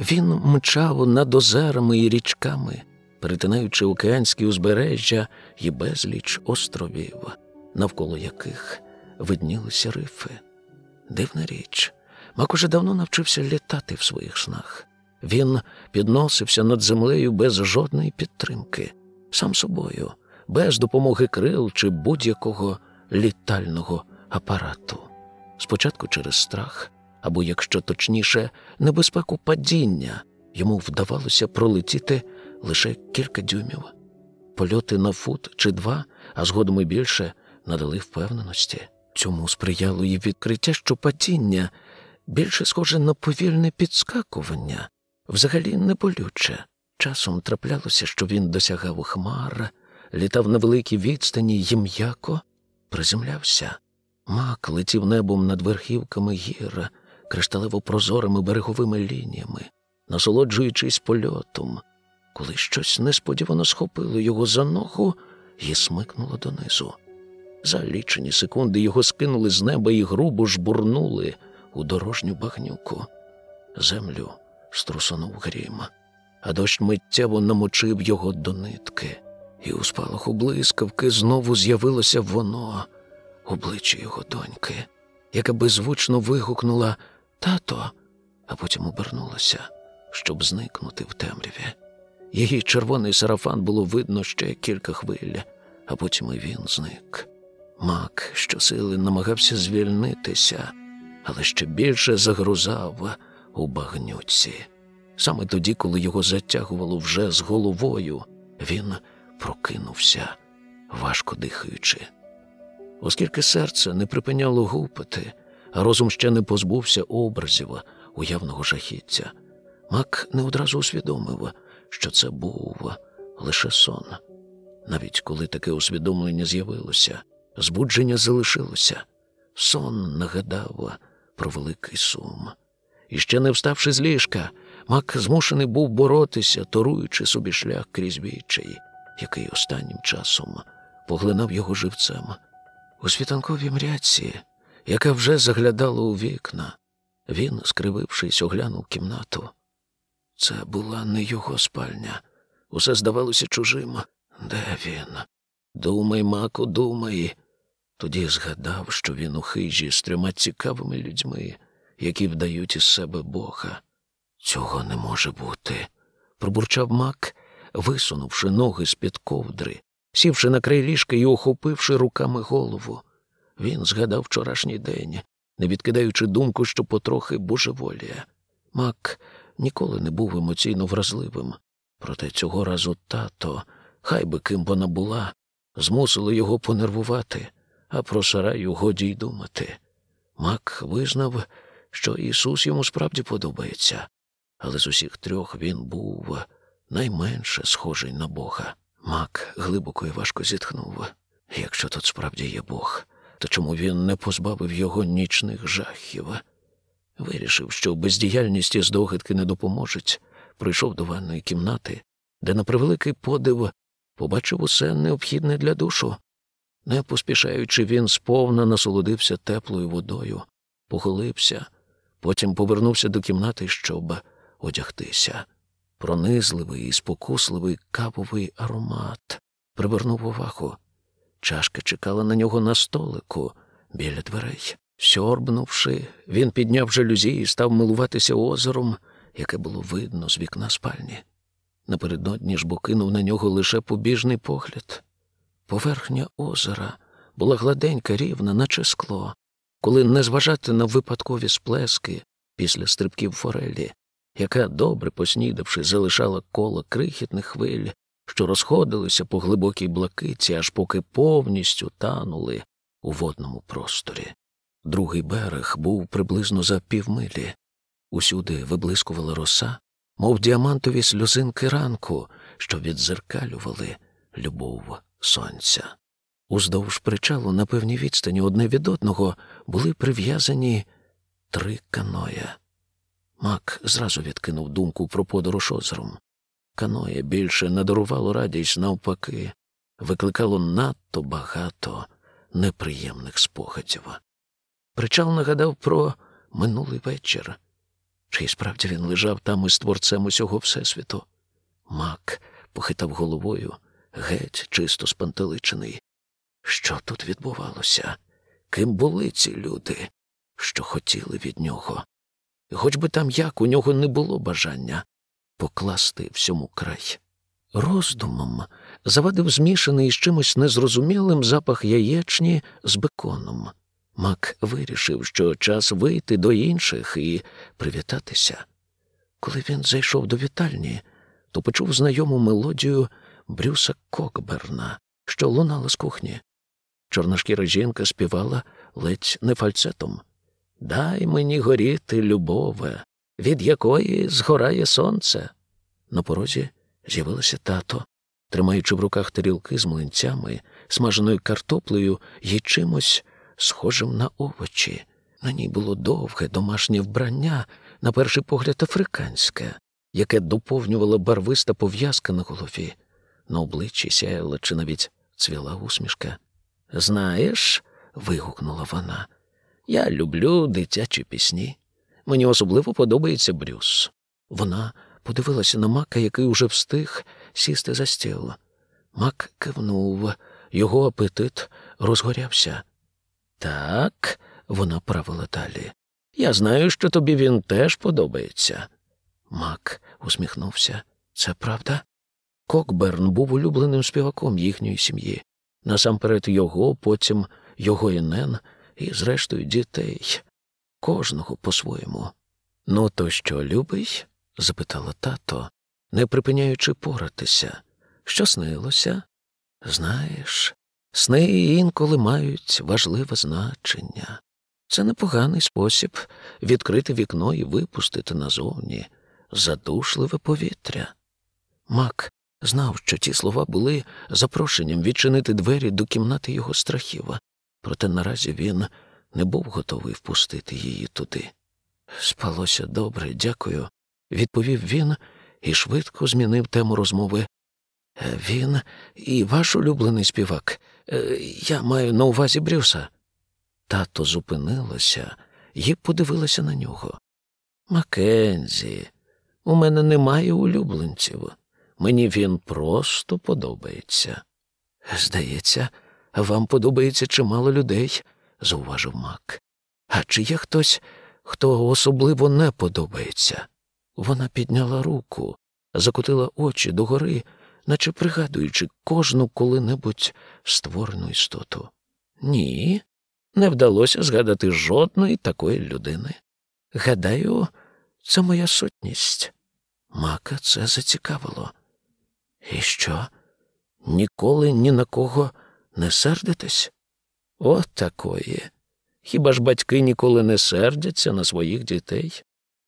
Він мчав над озерами і річками, перетинаючи океанські узбережжя і безліч островів, навколо яких виднілися рифи. Дивна річ. Мак уже давно навчився літати в своїх снах. Він підносився над землею без жодної підтримки, сам собою, без допомоги крил чи будь-якого літального апарату. Спочатку через страх, або, якщо точніше, небезпеку падіння, йому вдавалося пролетіти лише кілька дюймів. Польоти на фут чи два, а згодом і більше, надали впевненості. Цьому сприяло і відкриття, що падіння більше схоже на повільне підскакування, взагалі не болюче. Часом траплялося, що він досягав хмар, літав на великій відстані і м'яко приземлявся. Мак летів небом над верхівками гір, кришталево прозорими береговими лініями, насолоджуючись польотом, коли щось несподівано схопило його за ногу і смикнуло донизу. За лічені секунди його скинули з неба і грубо жбурнули у дорожню багнюку. Землю струсонув грім, а дощ миттєво намочив його до нитки, і у спалаху блискавки знову з'явилося воно, обличчя його доньки, яка беззвучно вигукнула тато, а потім обернулася, щоб зникнути в темряві. Її червоний сарафан було видно ще кілька хвиль, а потім і він зник. Мак щосили намагався звільнитися, але ще більше загрузав у багнюці. Саме тоді, коли його затягувало вже з головою, він прокинувся, важко дихаючи. Оскільки серце не припиняло гупати, а розум ще не позбувся образів уявного жахіття, Мак не одразу усвідомив, що це був лише сон. Навіть коли таке усвідомлення з'явилося, збудження залишилося. Сон нагадав про великий сум. І ще не вставши з ліжка, Мак змушений був боротися, торуючи собі шлях крізь відчай, який останнім часом поглинав його живцем. У світанковій мряці, яка вже заглядала у вікна, він, скривившись, оглянув кімнату. Це була не його спальня. Усе здавалося чужим. Де він? Думай, маку, думай. Тоді згадав, що він у хижі з трьома цікавими людьми, які вдають із себе Бога. Цього не може бути, пробурчав мак, висунувши ноги з-під ковдри, сівши на край ліжка і охопивши руками голову. Він згадав вчорашній день, не відкидаючи думку, що потрохи божеволіє. Мак ніколи не був емоційно вразливим, проте цього разу тато, хай би ким вона була, змусило його понервувати, а про сараю годі й думати. Мак визнав, що Ісус йому справді подобається, але з усіх трьох він був найменше схожий на Бога. Мак глибоко і важко зітхнув. Якщо тут справді є Бог, то чому він не позбавив його нічних жахів? Вирішив, що бездіяльність і здогадки не допоможуть, прийшов до ванної кімнати, де, на превеликий подив, побачив усе необхідне для душу. Не поспішаючи, він сповна насолодився теплою водою, поголився, потім повернувся до кімнати, щоб одягтися. Пронизливий і спокусливий кавовий аромат привернув увагу. Чашка чекала на нього на столику біля дверей. Сьорбнувши, він підняв жалюзі і став милуватися озером, яке було видно з вікна спальні. Напередодні ж бо кинув на нього лише побіжний погляд. Поверхня озера була гладенька, рівна, наче скло, коли не зважати на випадкові сплески після стрибків форелі, яка, добре поснідавши, залишала коло крихітних хвиль, що розходилися по глибокій блакиці, аж поки повністю танули у водному просторі. Другий берег був приблизно за півмилі. Усюди виблискувала роса, мов діамантові сльозинки ранку, що відзеркалювали любов сонця. Уздовж причалу на певній відстані одне від одного були прив'язані три каноя. Мак зразу відкинув думку про подорож озером. Каноє більше не дарувало радість, навпаки, викликало надто багато неприємних спогадів. Причал нагадав про минулий вечір. Чи справді він лежав там із творцем усього Всесвіту? Мак похитав головою, геть чисто спантеличений. Що тут відбувалося? ким були ці люди, що хотіли від нього. Хоч би там як у нього не було бажання покласти всьому край. Роздумом завадив змішаний із чимось незрозумілим запах яєчні з беконом. Мак вирішив, що час вийти до інших і привітатися. Коли він зайшов до вітальні, то почув знайому мелодію Брюса Кокберна, що лунала з кухні. Чорношкіра жінка співала ледь не фальцетом. Дай мені горіти, любове, від якої згорає сонце. На порозі з'явилося тато, тримаючи в руках тарілки з млинцями, смаженою картоплею і чимось схожим на овочі. На ній було довге домашнє вбрання, на перший погляд африканське, яке доповнювала барвиста пов'язка на голові. На обличчі сяяла чи навіть цвіла усмішка. Знаєш, вигукнула вона, я люблю дитячі пісні. Мені особливо подобається Брюс. Вона подивилася на мака, який уже встиг сісти за стіл. Мак кивнув, його апетит розгорявся. Так, вона правила далі. Я знаю, що тобі він теж подобається. Мак усміхнувся. Це правда? Кокберн був улюбленим співаком їхньої сім'ї. Насамперед його, потім його і Нен, і, зрештою, дітей. Кожного по-своєму. Ну, то що, любий? запитала тато, не припиняючи поратися. Що снилося? Знаєш, сни інколи мають важливе значення. Це непоганий спосіб відкрити вікно і випустити назовні задушливе повітря. Мак знав, що ті слова були запрошенням відчинити двері до кімнати його страхів, проте наразі він не був готовий впустити її туди. Спалося добре, дякую, відповів він і швидко змінив тему розмови. «Е, Він і ваш улюблений співак. Е, Я маю на увазі Брюса. Тато зупинилася і подивилася на нього. Макензі, у мене немає улюбленців. Мені він просто подобається. Здається, вам подобається чимало людей, зауважив Мак. А чи є хтось, хто особливо не подобається? Вона підняла руку, закотила очі догори, наче пригадуючи кожну коли-небудь створену істоту. Ні, не вдалося згадати жодної такої людини. Гадаю, це моя сутність. Мака це зацікавило. І що? Ніколи ні на кого не сердитесь? От такої. Хіба ж батьки ніколи не сердяться на своїх дітей?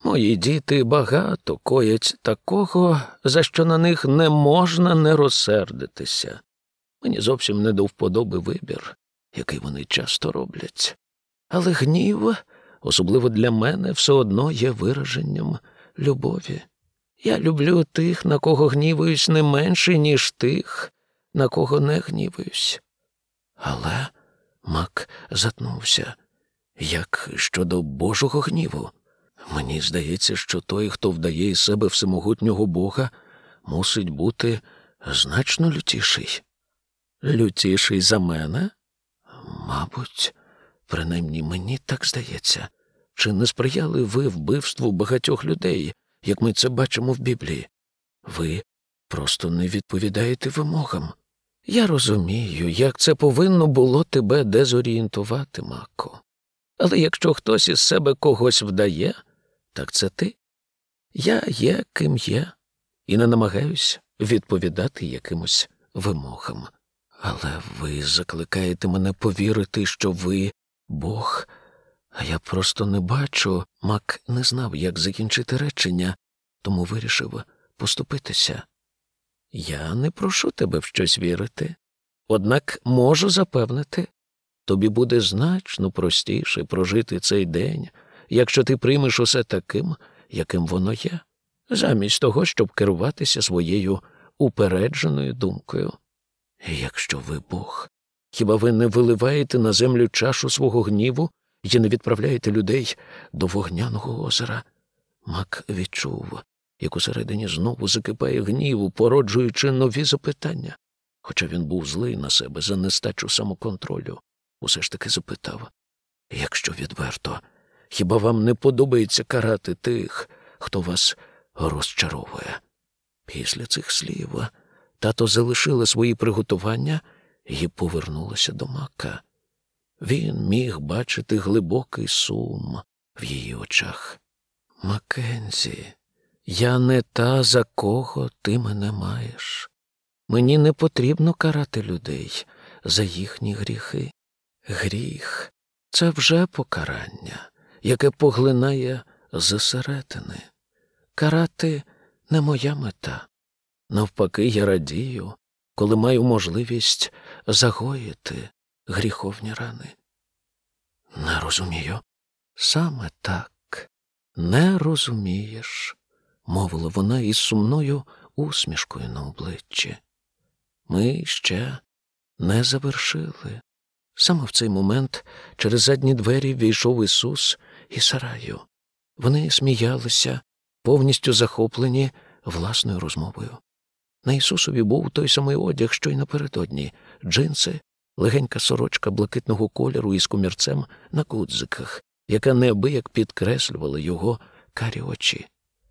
Мої діти багато коять такого, за що на них не можна не розсердитися. Мені зовсім не до вподоби вибір, який вони часто роблять. Але гнів, особливо для мене, все одно є вираженням любові. Я люблю тих, на кого гніваюсь не менше, ніж тих, на кого не гніваюсь. Але Мак затнувся. Як щодо Божого гніву? Мені здається, що той, хто вдає із себе всемогутнього Бога, мусить бути значно лютіший. Лютіший за мене? Мабуть, принаймні мені так здається. Чи не сприяли ви вбивству багатьох людей, як ми це бачимо в Біблії? Ви просто не відповідаєте вимогам. Я розумію, як це повинно було тебе дезорієнтувати, Мако. Але якщо хтось із себе когось вдає, так це ти. Я є ким є, і не намагаюсь відповідати якимось вимогам. Але ви закликаєте мене повірити, що ви Бог, а я просто не бачу. Мак не знав, як закінчити речення, тому вирішив поступитися. Я не прошу тебе в щось вірити, однак можу запевнити, тобі буде значно простіше прожити цей день, якщо ти приймеш усе таким, яким воно є, замість того, щоб керуватися своєю упередженою думкою. Якщо ви Бог, хіба ви не виливаєте на землю чашу свого гніву і не відправляєте людей до вогняного озера? Мак відчув, як усередині знову закипає гніву, породжуючи нові запитання. Хоча він був злий на себе за нестачу самоконтролю. усе ж таки запитав. Якщо відверто, хіба вам не подобається карати тих, хто вас розчаровує? Після цих слів тато залишила свої приготування і повернулася до мака. Він міг бачити глибокий сум в її очах. Маккензі, я не та, за кого ти мене маєш. Мені не потрібно карати людей за їхні гріхи. Гріх це вже покарання, яке поглинає зсередини. Карати не моя мета. Навпаки, я радію, коли маю можливість загоїти гріховні рани. Не розумію. Саме так не розумієш, мовила вона із сумною усмішкою на обличчі. Ми ще не завершили. Саме в цей момент через задні двері війшов Ісус і Сараю. Вони сміялися, повністю захоплені власною розмовою. На Ісусові був той самий одяг, що й напередодні джинси, легенька сорочка блакитного кольору із комірцем на кудзиках, яка неабияк підкреслювала його карі очі.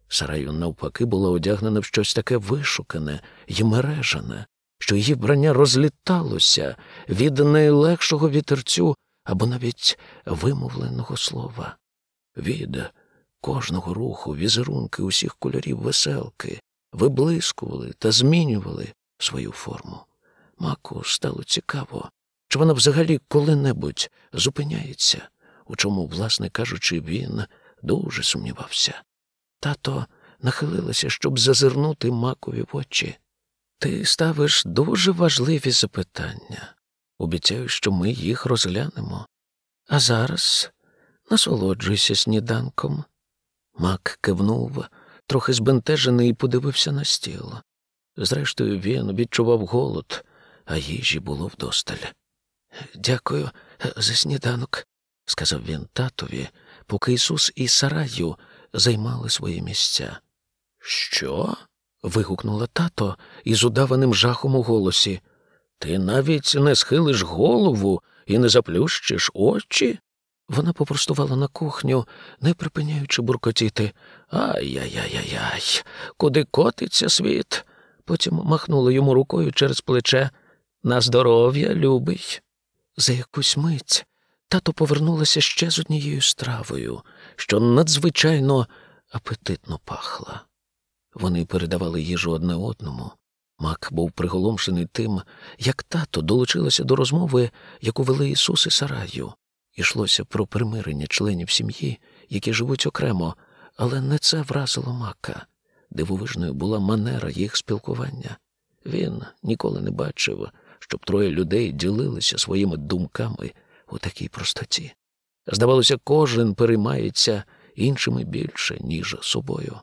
Сараю, навпаки, була одягнена в щось таке вишукане й мережане, що її вбрання розліталося від найлегшого вітерцю або навіть вимовленого слова. Від кожного руху візерунки усіх кольорів веселки виблискували та змінювали свою форму. Маку стало цікаво, чи вона взагалі коли-небудь зупиняється, у чому, власне кажучи, він дуже сумнівався. Тато нахилилася, щоб зазирнути макові в очі. Ти ставиш дуже важливі запитання. Обіцяю, що ми їх розглянемо. А зараз насолоджуйся сніданком. Мак кивнув, трохи збентежений і подивився на стіл. Зрештою, він відчував голод, а їжі було вдосталь. Дякую за сніданок, сказав він татові, поки Ісус і Сараю займали свої місця. Що? вигукнула тато із удаваним жахом у голосі. Ти навіть не схилиш голову і не заплющиш очі? Вона попростувала на кухню, не припиняючи буркотіти. Ай-яй-яй-яй, куди котиться світ? Потім махнула йому рукою через плече. На здоров'я, любий. За якусь мить тато повернулася ще з однією стравою, що надзвичайно апетитно пахла. Вони передавали їжу одне одному. Мак був приголомшений тим, як тато долучилася до розмови, яку вели Ісус і Сараю. Ішлося про примирення членів сім'ї, які живуть окремо, але не це вразило Мака. Дивовижною була манера їх спілкування. Він ніколи не бачив, щоб троє людей ділилися своїми думками у такій простоті. Здавалося, кожен переймається іншими більше, ніж собою.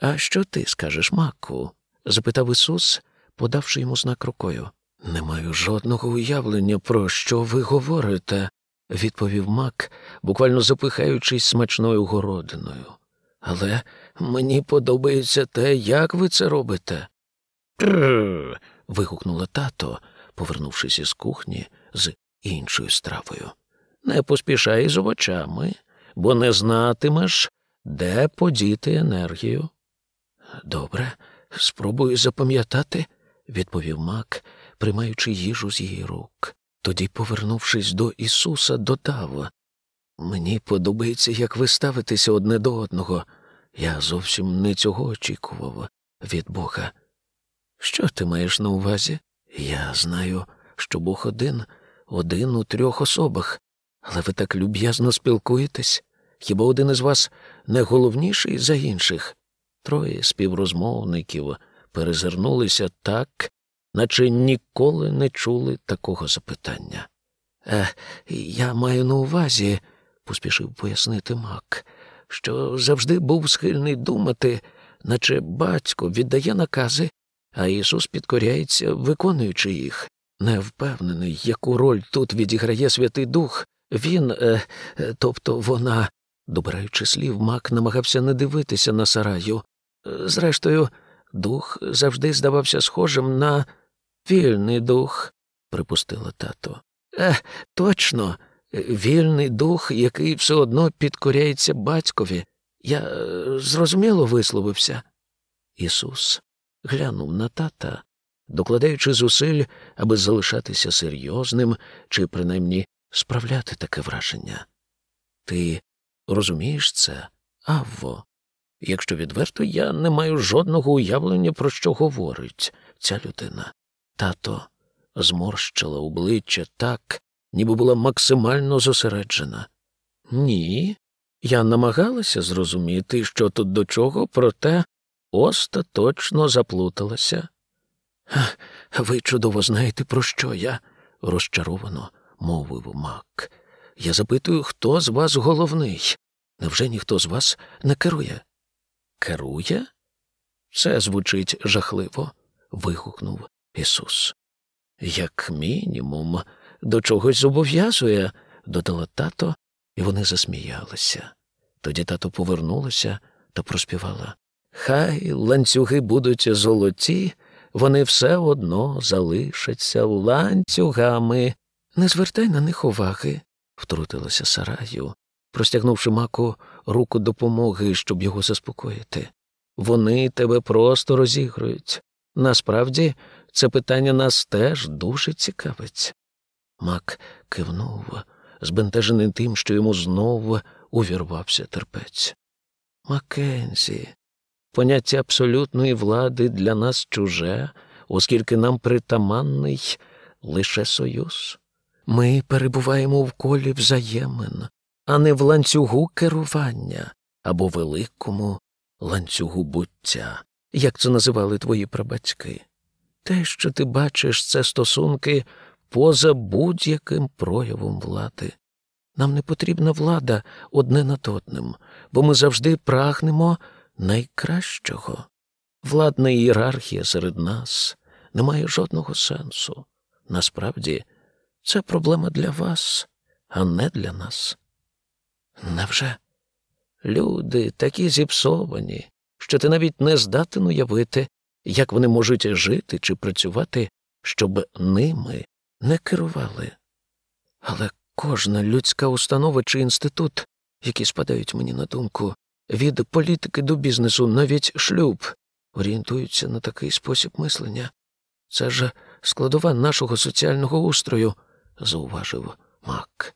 А що ти скажеш, Маку? запитав Ісус, подавши йому знак рукою. Не маю жодного уявлення, про що ви говорите, відповів Мак, буквально запихаючись смачною городиною. Але мені подобається те, як ви це робите. Вигукнула тато, повернувшись із кухні з іншою стравою. Не поспішай з овочами, бо не знатимеш, де подіти енергію. Добре, спробую запам'ятати, відповів Мак, приймаючи їжу з її рук. Тоді, повернувшись до Ісуса, додав Мені подобається, як ви ставитеся одне до одного. Я зовсім не цього очікував від Бога. Що ти маєш на увазі? Я знаю, що Бог один, один у трьох особах, але ви так люб'язно спілкуєтесь. Хіба один із вас не головніший за інших? Троє співрозмовників перезирнулися так, наче ніколи не чули такого запитання. Е, я маю на увазі, поспішив пояснити Мак, що завжди був схильний думати, наче батько віддає накази, а Ісус підкоряється, виконуючи їх. Не впевнений, яку роль тут відіграє Святий Дух, він, е, е, тобто вона, добираючи слів, Мак намагався не дивитися на сараю. Зрештою, дух завжди здавався схожим на вільний дух, припустила тато. Е, точно, вільний дух, який все одно підкоряється батькові. Я е, зрозуміло висловився. Ісус глянув на тата, докладаючи зусиль, аби залишатися серйозним чи принаймні справляти таке враження. Ти розумієш це, Авво? Якщо відверто, я не маю жодного уявлення, про що говорить ця людина. Тато зморщила обличчя так, ніби була максимально зосереджена. Ні, я намагалася зрозуміти, що тут до чого, проте остаточно заплуталася. Ви чудово знаєте, про що я, розчаровано мовив мак. Я запитую, хто з вас головний? Невже ніхто з вас не керує? Керує? Це звучить жахливо. вигукнув Ісус. Як мінімум, до чогось зобов'язує, додала тато, і вони засміялися. Тоді тато повернулася та проспівала Хай ланцюги будуть золоті, вони все одно залишаться ланцюгами. Не звертай на них уваги, втрутилася Сараю, простягнувши маку руку допомоги, щоб його заспокоїти. Вони тебе просто розігрують. Насправді, це питання нас теж дуже цікавить. Мак кивнув, збентежений тим, що йому знову увірвався терпець. Маккензі, поняття абсолютної влади для нас чуже, оскільки нам притаманний лише союз. Ми перебуваємо в колі взаємин, а не в ланцюгу керування або великому ланцюгу буття, як це називали твої прабатьки. Те, що ти бачиш, це стосунки поза будь-яким проявом влади. Нам не потрібна влада одне над одним, бо ми завжди прагнемо найкращого. Владна ієрархія серед нас не має жодного сенсу. Насправді, це проблема для вас, а не для нас. Невже? Люди такі зіпсовані, що ти навіть не здатен уявити, як вони можуть жити чи працювати, щоб ними не керували. Але кожна людська установа чи інститут, які спадають мені на думку, від політики до бізнесу, навіть шлюб, орієнтуються на такий спосіб мислення. Це ж складова нашого соціального устрою зауважив Мак.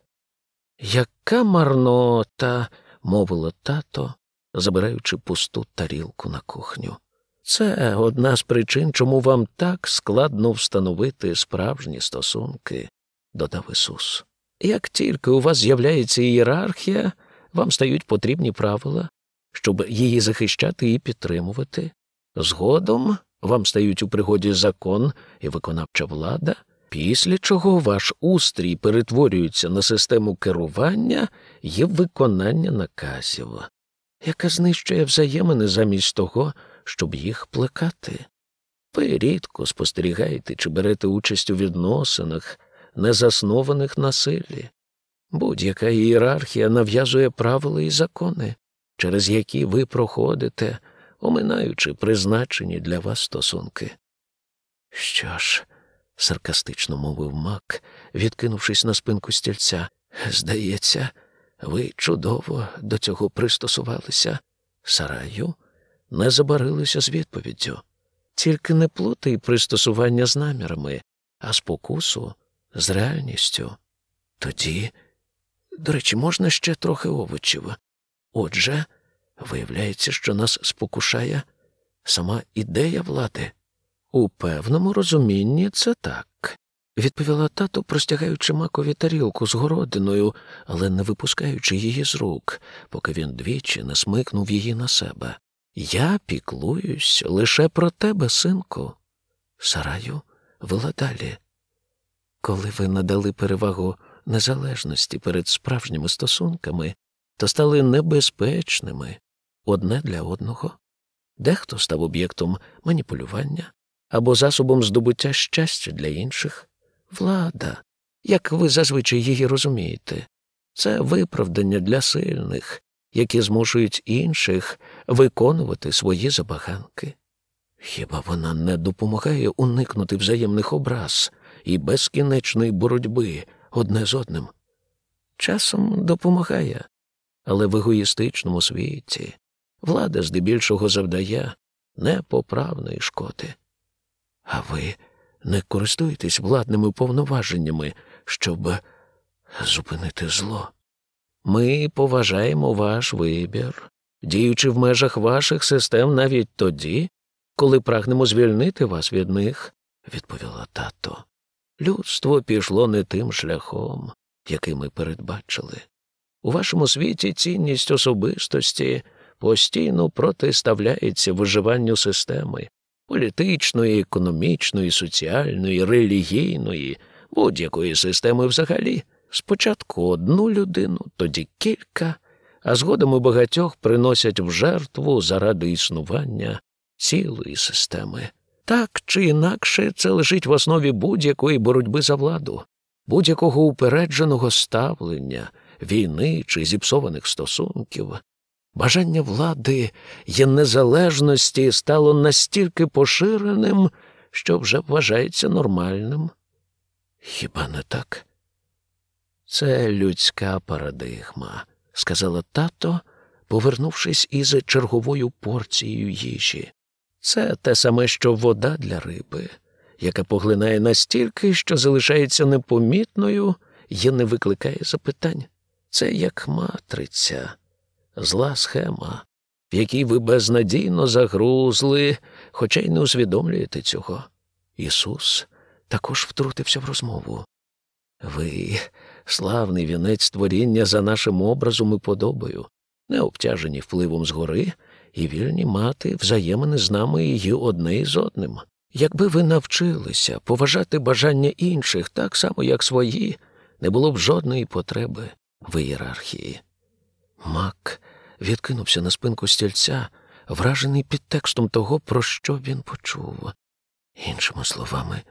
Яка марнота, мовило тато, забираючи пусту тарілку на кухню. Це одна з причин, чому вам так складно встановити справжні стосунки, додав Ісус. Як тільки у вас з'являється ієрархія, вам стають потрібні правила, щоб її захищати і підтримувати. Згодом вам стають у пригоді закон і виконавча влада, після чого ваш устрій перетворюється на систему керування і виконання наказів, яка знищує взаємини замість того, щоб їх плекати. Ви рідко спостерігаєте чи берете участь у відносинах, не заснованих на силі. Будь-яка ієрархія нав'язує правила і закони, через які ви проходите, оминаючи призначені для вас стосунки. Що ж, саркастично мовив Мак, відкинувшись на спинку стільця. Здається, ви чудово до цього пристосувалися. Сараю не забарилися з відповіддю. Тільки не плутай пристосування з намірами, а спокусу з реальністю. Тоді, до речі, можна ще трохи овочів. Отже, виявляється, що нас спокушає сама ідея влади. У певному розумінні це так, відповіла тато, простягаючи макові тарілку з городиною, але не випускаючи її з рук, поки він двічі не смикнув її на себе. Я піклуюсь лише про тебе, синку. Сараю вела далі. Коли ви надали перевагу незалежності перед справжніми стосунками, то стали небезпечними одне для одного. Дехто став об'єктом маніпулювання, або засобом здобуття щастя для інших. Влада, як ви зазвичай її розумієте, це виправдання для сильних, які змушують інших виконувати свої забаганки. Хіба вона не допомагає уникнути взаємних образ і безкінечної боротьби одне з одним. Часом допомагає, але в егоїстичному світі влада здебільшого завдає непоправної шкоди. А ви не користуєтесь владними повноваженнями, щоб зупинити зло. Ми поважаємо ваш вибір, діючи в межах ваших систем навіть тоді, коли прагнемо звільнити вас від них, відповіла тато. Людство пішло не тим шляхом, який ми передбачили. У вашому світі цінність особистості постійно протиставляється виживанню системи політичної, економічної, соціальної, релігійної, будь-якої системи взагалі. Спочатку одну людину, тоді кілька, а згодом у багатьох приносять в жертву заради існування цілої системи. Так чи інакше це лежить в основі будь-якої боротьби за владу, будь-якого упередженого ставлення, війни чи зіпсованих стосунків. Бажання влади є незалежності стало настільки поширеним, що вже вважається нормальним. Хіба не так? Це людська парадигма, сказала тато, повернувшись із черговою порцією їжі. Це те саме, що вода для риби, яка поглинає настільки, що залишається непомітною і не викликає запитань. Це як матриця, зла схема, в якій ви безнадійно загрузли, хоча й не усвідомлюєте цього. Ісус також втрутився в розмову. Ви славний вінець творіння за нашим образом і подобою, не обтяжені впливом згори і вільні мати взаємини з нами і одне із одним. Якби ви навчилися поважати бажання інших так само, як свої, не було б жодної потреби в ієрархії. Мак відкинувся на спинку стільця, вражений підтекстом того, про що він почув. Іншими словами,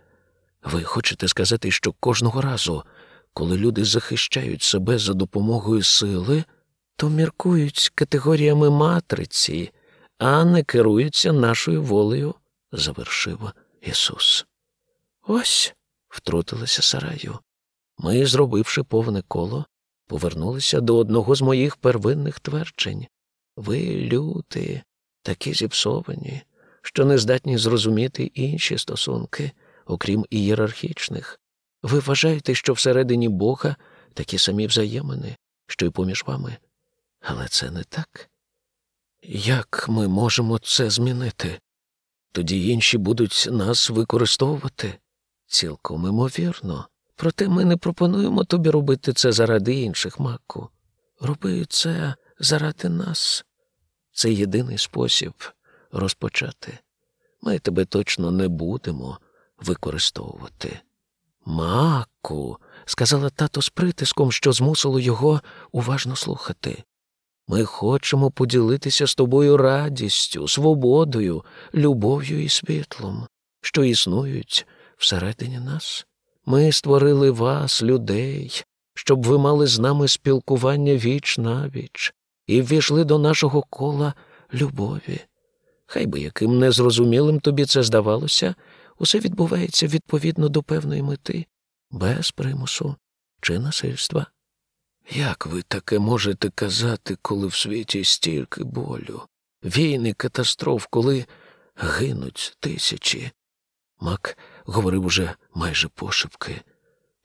ви хочете сказати, що кожного разу, коли люди захищають себе за допомогою сили, то міркують категоріями матриці, а не керуються нашою волею, завершив Ісус. Ось, втрутилася Сараю. Ми, зробивши повне коло, повернулися до одного з моїх первинних тверджень. Ви, люди, такі зіпсовані, що не здатні зрозуміти інші стосунки, окрім ієрархічних. Ви вважаєте, що всередині Бога такі самі взаємини, що й поміж вами. Але це не так. Як ми можемо це змінити? Тоді інші будуть нас використовувати цілком імовірно. Проте ми не пропонуємо тобі робити це заради інших, Маку. Роби це заради нас. Це єдиний спосіб розпочати. Ми тебе точно не будемо використовувати. Маку, сказала тато з притиском, що змусило його уважно слухати. Ми хочемо поділитися з тобою радістю, свободою, любов'ю і світлом, що існують всередині нас. Ми створили вас, людей, щоб ви мали з нами спілкування віч на віч і ввійшли до нашого кола любові. Хай би яким незрозумілим тобі це здавалося, усе відбувається відповідно до певної мети, без примусу чи насильства. Як ви таке можете казати, коли в світі стільки болю, війни, катастроф, коли гинуть тисячі? Мак говорив уже майже пошепки.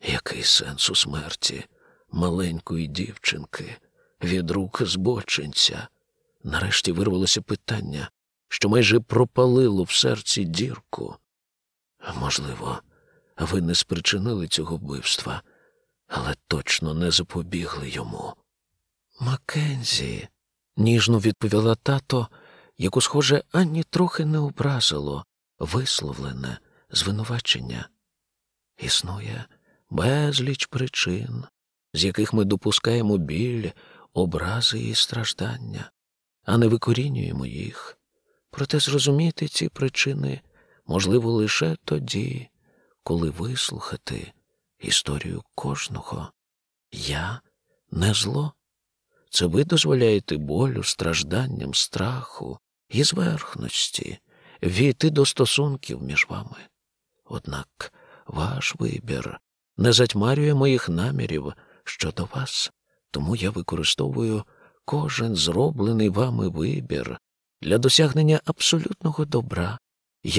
Який сенс у смерті маленької дівчинки від рук збочинця? Нарешті вирвалося питання, що майже пропалило в серці дірку. Можливо, ви не спричинили цього вбивства, але точно не запобігли йому. Маккензі, ніжно відповіла тато, яку, схоже, ані трохи не образило, висловлене звинувачення. Існує безліч причин, з яких ми допускаємо біль, образи і страждання, а не викорінюємо їх. Проте зрозуміти ці причини можливо лише тоді, коли вислухати історію кожного. Я не зло. Це ви дозволяєте болю, стражданням, страху і зверхності війти до стосунків між вами. Однак ваш вибір не затьмарює моїх намірів щодо вас, тому я використовую кожен зроблений вами вибір для досягнення абсолютного добра